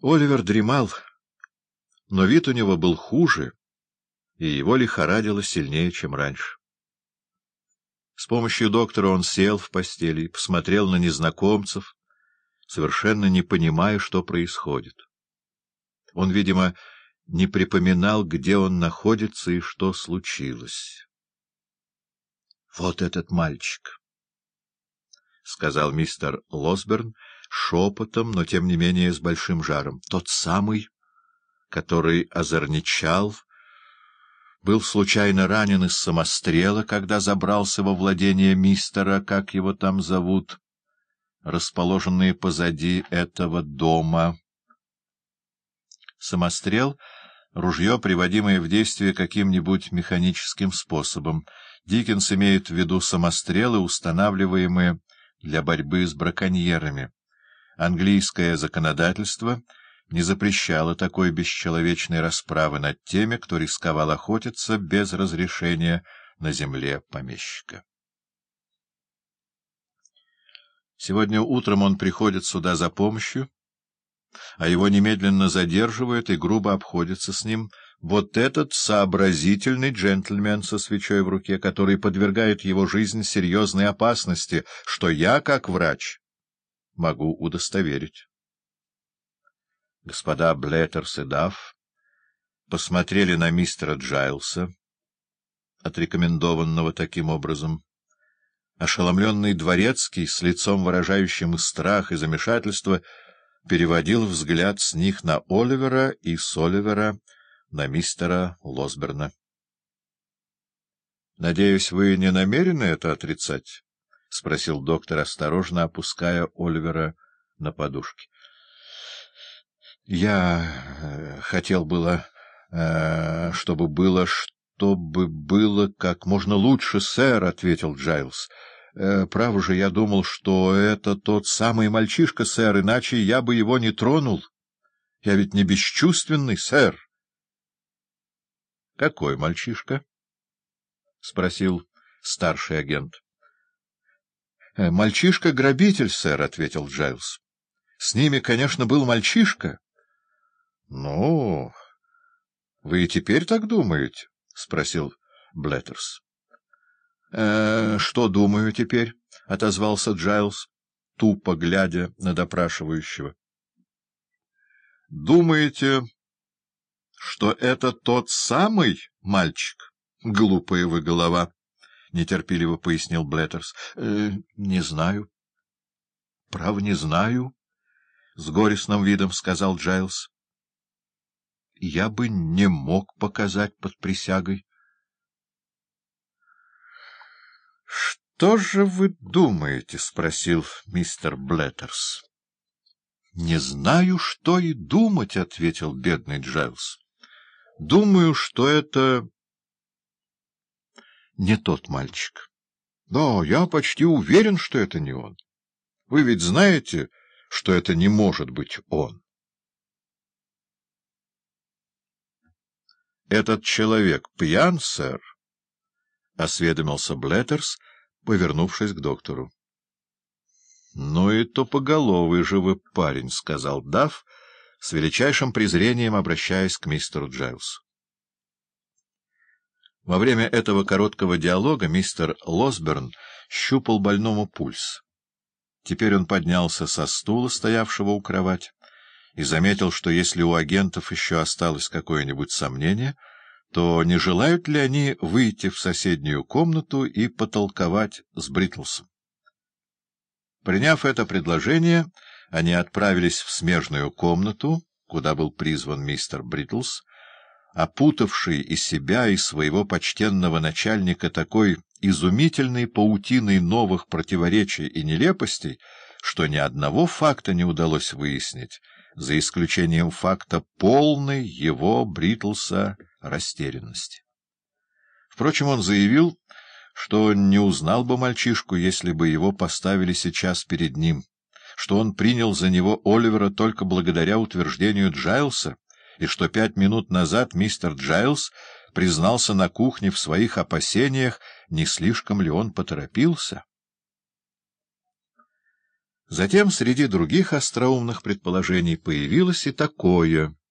Оливер дремал, но вид у него был хуже, и его лихорадило сильнее, чем раньше. С помощью доктора он сел в постели и посмотрел на незнакомцев, совершенно не понимая, что происходит. Он, видимо, не припоминал, где он находится и что случилось. — Вот этот мальчик, — сказал мистер Лосберн шепотом, но тем не менее с большим жаром. — Тот самый, который озорничал, был случайно ранен из самострела, когда забрался во владение мистера, как его там зовут, расположенные позади этого дома. Самострел — ружье, приводимое в действие каким-нибудь механическим способом. Диккенс имеет в виду самострелы, устанавливаемые для борьбы с браконьерами. Английское законодательство не запрещало такой бесчеловечной расправы над теми, кто рисковал охотиться без разрешения на земле помещика. Сегодня утром он приходит сюда за помощью, а его немедленно задерживают и грубо обходятся с ним вот этот сообразительный джентльмен со свечой в руке, который подвергает его жизнь серьезной опасности, что я, как врач, могу удостоверить. Господа Блеттерс и Дафф посмотрели на мистера Джайлса, отрекомендованного таким образом. Ошеломленный дворецкий, с лицом выражающим и страх, и замешательство, — переводил взгляд с них на Оливера и с Оливера на мистера Лосберна. — Надеюсь, вы не намерены это отрицать? — спросил доктор, осторожно опуская Оливера на подушки. — Я э, хотел было, э, чтобы было, чтобы было как можно лучше, сэр, — ответил Джайлс. Э, право же, я думал, что это тот самый мальчишка, сэр, иначе я бы его не тронул. Я ведь не бесчувственный, сэр. — Какой мальчишка? — спросил старший агент. «Э, — Мальчишка — грабитель, сэр, — ответил Джайлз. — С ними, конечно, был мальчишка. — Ну, вы и теперь так думаете? — спросил Блеттерс. Э, что думаю теперь? — отозвался Джайлз, тупо глядя на допрашивающего. — Думаете, что это тот самый мальчик? Глупая вы голова, — нетерпеливо пояснил Блеттерс. Э, — Не знаю. — Право, не знаю, — с горестным видом сказал Джайлз. — Я бы не мог показать под присягой. Что же вы думаете? — спросил мистер Блеттерс. — Не знаю, что и думать, — ответил бедный Джайлз. — Думаю, что это не тот мальчик. Но я почти уверен, что это не он. Вы ведь знаете, что это не может быть он. — Этот человек пьян, сэр? — осведомился Блеттерс, повернувшись к доктору. — Ну и тупоголовый же вы парень, — сказал Дафф, с величайшим презрением обращаясь к мистеру Джайлсу. Во время этого короткого диалога мистер Лосберн щупал больному пульс. Теперь он поднялся со стула, стоявшего у кровати, и заметил, что если у агентов еще осталось какое-нибудь сомнение — то не желают ли они выйти в соседнюю комнату и потолковать с Бритлсом? Приняв это предложение, они отправились в смежную комнату, куда был призван мистер Бритлс, опутавший и себя, и своего почтенного начальника такой изумительной паутиной новых противоречий и нелепостей, что ни одного факта не удалось выяснить, за исключением факта полной его, Бритлса, растерянности. Впрочем, он заявил, что не узнал бы мальчишку, если бы его поставили сейчас перед ним, что он принял за него Оливера только благодаря утверждению Джайлса, и что пять минут назад мистер Джайлс признался на кухне в своих опасениях, не слишком ли он поторопился. Затем среди других остроумных предположений появилось и такое —